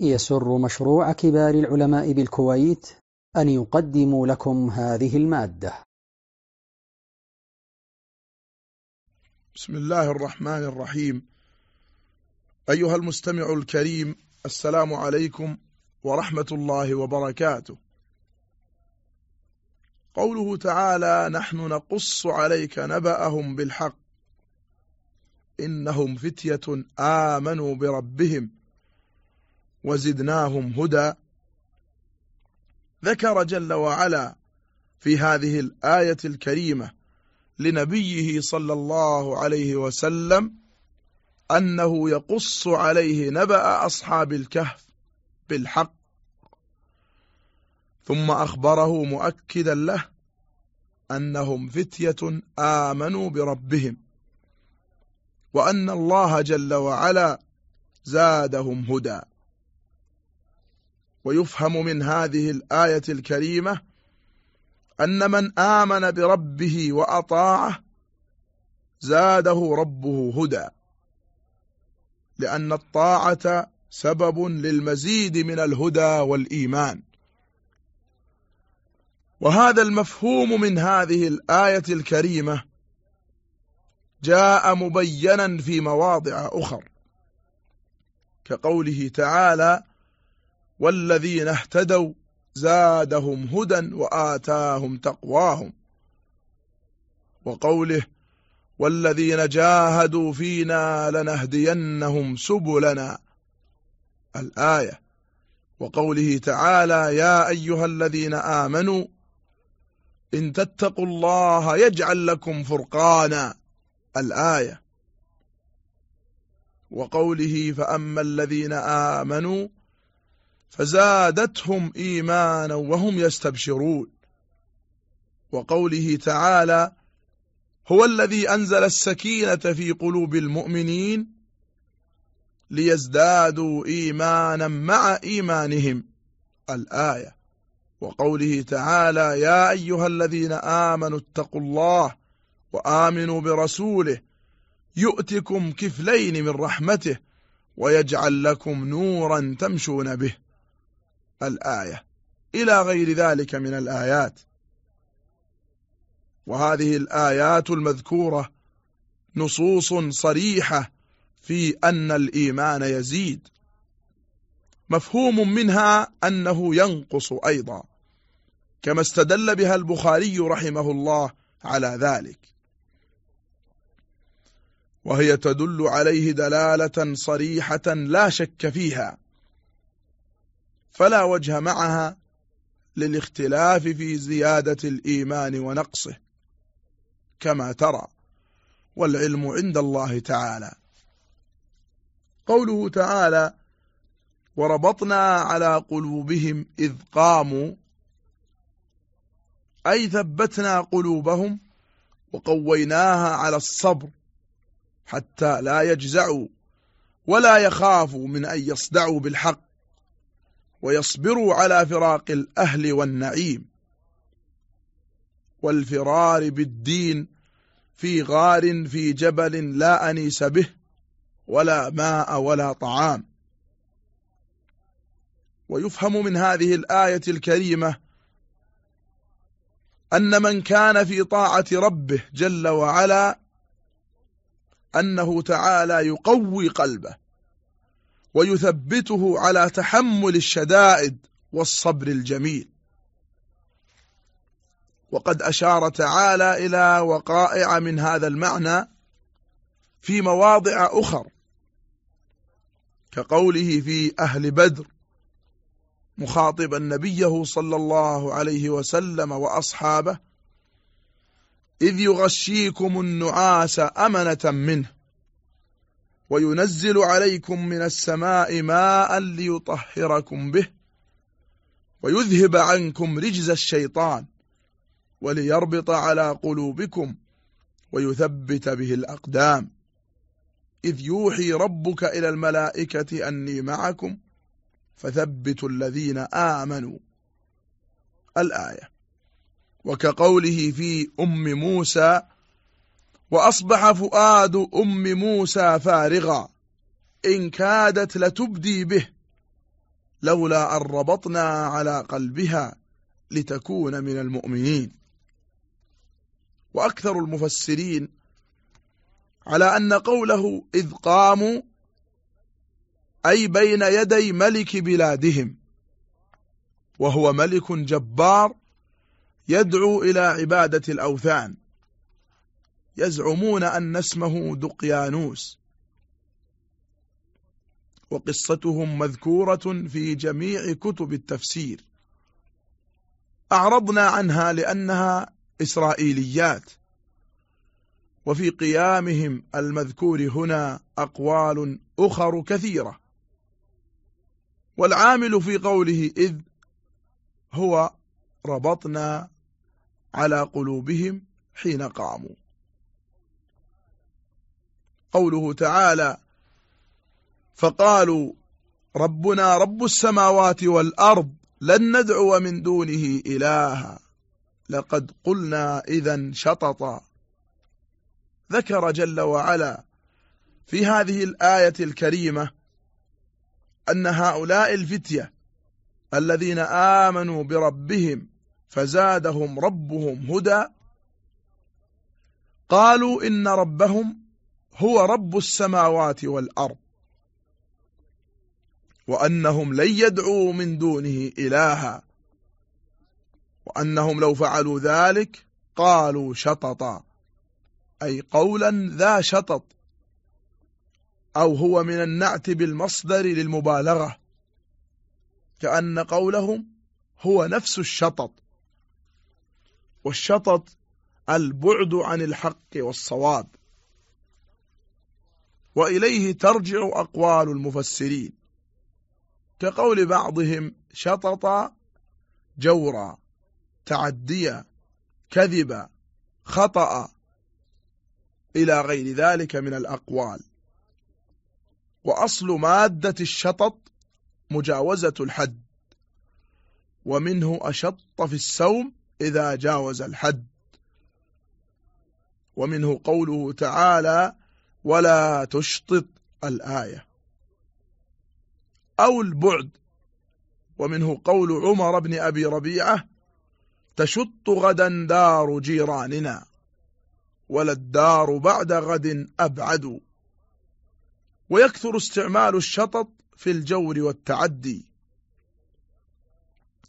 يسر مشروع كبار العلماء بالكويت أن يقدم لكم هذه المادة. بسم الله الرحمن الرحيم. أيها المستمع الكريم السلام عليكم ورحمة الله وبركاته. قوله تعالى نحن نقص عليك نبأهم بالحق إنهم فتية آمنوا بربهم وزدناهم هدى. ذكر جل وعلا في هذه الآية الكريمة لنبيه صلى الله عليه وسلم أنه يقص عليه نبأ أصحاب الكهف بالحق. ثم أخبره مؤكدا له أنهم فتية آمنوا بربهم وأن الله جل وعلا زادهم هدى. ويفهم من هذه الآية الكريمة أن من آمن بربه وأطاعه زاده ربه هدى لأن الطاعة سبب للمزيد من الهدى والإيمان. وهذا المفهوم من هذه الآية الكريمة جاء مبينا في مواضع أخر كقوله تعالى والذين اهتدوا زادهم هدى وآتاهم تقواهم. وقوله والذين جاهدوا فينا لنهدينهم سبلنا. الآية. وقوله تعالى يا أيها الذين آمنوا إن تتقوا الله يجعل لكم فرقانا. الآية. وقوله فأما الذين آمنوا فزادتهم إيمانا وهم يستبشرون. وقوله تعالى هو الذي أنزل السكينة في قلوب المؤمنين ليزدادوا إيمانا مع إيمانهم. الآية. وقوله تعالى يا أيها الذين آمنوا اتقوا الله وآمنوا برسوله يؤتكم كفلين من رحمته ويجعل لكم نورا تمشون به. الآية. إلى غير ذلك من الآيات. وهذه الآيات المذكورة نصوص صريحة في أن الإيمان يزيد. مفهوم منها أنه ينقص أيضا كما استدل بها البخاري رحمه الله على ذلك. وهي تدل عليه دلالة صريحة لا شك فيها. فلا وجه معها للاختلاف في زيادة الإيمان ونقصه كما ترى والعلم عند الله تعالى. قوله تعالى وربطنا على قلوبهم إذ قاموا أي ثبتنا قلوبهم وقويناها على الصبر حتى لا يجزعوا ولا يخافوا من أن يصدعوا بالحق. ويصبروا على فراق الأهل والنعيم والفرار بالدين في غار في جبل لا أنيس به ولا ماء ولا طعام. ويفهم من هذه الآية الكريمة أن من كان في طاعة ربه جل وعلا أنه تعالى يقوي قلبه. ويثبته على تحمل الشدائد والصبر الجميل. وقد أشار تعالى إلى وقائع من هذا المعنى في مواضع أخر كقوله في أهل بدر مخاطبا نبيه صلى الله عليه وسلم وأصحابه إذ يغشيكم النعاس أمنة منه. وينزل عليكم من السماء ماء ليطهركم به ويذهب عنكم رجز الشيطان وليربط على قلوبكم ويثبت به الأقدام. إذ يوحي ربك إلى الملائكة أني معكم فثبتوا الذين آمنوا. الآية وكقوله في أم موسى وأصبح فؤاد أم موسى فارغا. إن كادت لتبدي به لولا أن ربطنا على قلبها لتكون من المؤمنين. وأكثر المفسرين على أن قوله إذ قاموا أي بين يدي ملك بلادهم وهو ملك جبار يدعو إلى عبادة الأوثان. يزعمون أن اسمه دقيانوس. وقصتهم مذكورة في جميع كتب التفسير. أعرضنا عنها لأنها إسرائيليات. وفي قيامهم المذكور هنا أقوال أخر كثيرة. والعامل في قوله إذ هو ربطنا على قلوبهم حين قاموا. قوله تعالى فقالوا ربنا رب السماوات والأرض لن ندعو من دونه إلها. لقد قلنا إذا شططا. ذكر جل وعلا في هذه الآية الكريمة أن هؤلاء الفتية الذين آمنوا بربهم فزادهم ربهم هدى. قالوا إن ربهم هو رب السماوات والأرض وأنهم لن يدعوا من دونه إلها وأنهم لو فعلوا ذلك قالوا شططا أي قولا ذا شطط أو هو من النعت بالمصدر للمبالغة كأن قولهم هو نفس الشطط والشطط البعد عن الحق والصواب. وإليه ترجع أقوال المفسرين. كقول بعضهم شطط جورا تعديا كذبا خطأ إلى غير ذلك من الأقوال. وأصل مادة الشطط مجاوزة الحد ومنه أشط في السوم إذا جاوز الحد. ومنه قوله تعالى ولا تشطط الآية. أو البعد ومنه قول عمر بن أبي ربيعة تشط غدا دار جيراننا ولا الدار بعد غد أبعد. ويكثر استعمال الشطط في الجور والتعدي.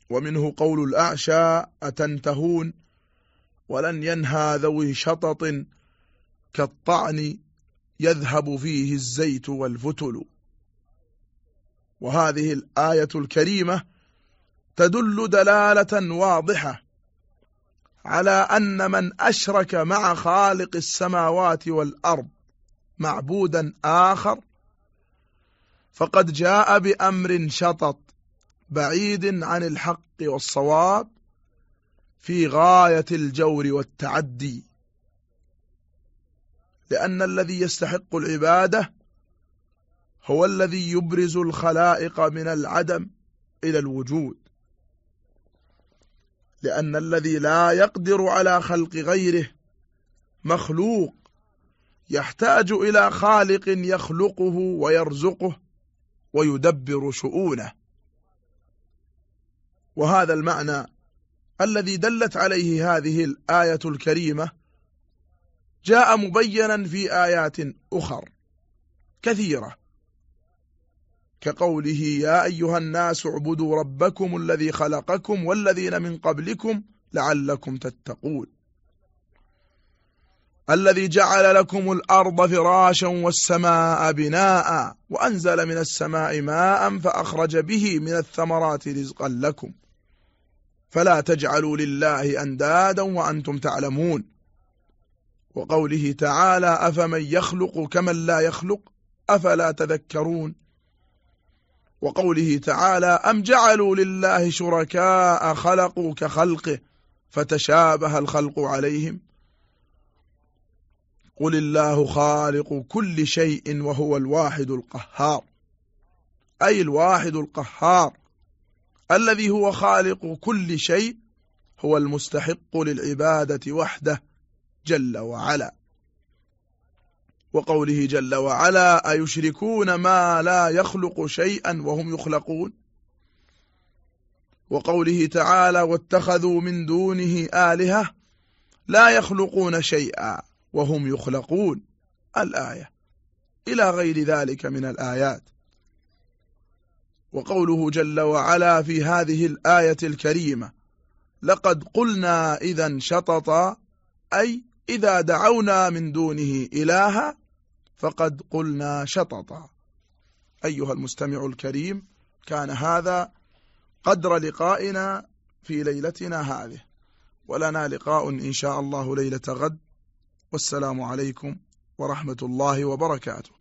ومنه قول الأعشى أتنتهون؟ ولن ينهى ذوي شطط كالطعن يذهب فيه الزيت والفتل. وهذه الآية الكريمة تدل دلالة واضحة على أن من أشرك مع خالق السماوات والأرض معبودا آخر فقد جاء بأمر شطط بعيد عن الحق والصواب في غاية الجور والتعدي. لأن الذي يستحق العبادة هو الذي يبرز الخلائق من العدم إلى الوجود. لأن الذي لا يقدر على خلق غيره مخلوق يحتاج إلى خالق يخلقه ويرزقه ويدبر شؤونه. وهذا المعنى الذي دلت عليه هذه الآية الكريمة جاء مبينا في آيات أخر كثيرة. كقوله يا أيها الناس اعبدوا ربكم الذي خلقكم والذين من قبلكم لعلكم تتقون. الذي جعل لكم الأرض فراشا والسماء بناء وأنزل من السماء ماء فأخرج به من الثمرات رزقا لكم. فلا تجعلوا لله أندادا وأنتم تعلمون. وقوله تعالى أفمن يخلق كمن لا يخلق أفلا تذكرون وقوله تعالى أم جعلوا لله شركاء خلقوا كخلقه فتشابه الخلق عليهم قل الله خالق كل شيء وهو الواحد القهار أي الواحد القهار الذي هو خالق كل شيء هو المستحق للعبادة وحده جل وعلا. وقوله جل وعلا أيشركون ما لا يخلق شيئا وهم يخلقون؟ وقوله تعالى واتخذوا من دونه آلهة لا يخلقون شيئا وهم يخلقون. الآية. إلى غير ذلك من الآيات. وقوله جل وعلا في هذه الآية الكريمة لقد قلنا إذا شططا أي إذا دعونا من دونه إلها فقد قلنا شططا. أيها المستمع الكريم كان هذا قدر لقائنا في ليلتنا هذه. ولنا لقاء إن شاء الله ليلة غد. والسلام عليكم ورحمة الله وبركاته.